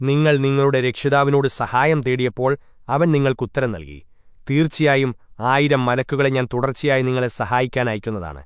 നിങ്ങൾ നിങ്ങളുടെ രക്ഷിതാവിനോട് സഹായം തേടിയപ്പോൾ അവൻ നിങ്ങൾക്കുത്തരം നൽകി. തീർച്ചയായും ആയിരം മലക്കുകളെ ഞാൻ തുടർച്ചയായി നിങ്ങളെ സഹായിക്കാൻ അയക്കുന്നതാണ്.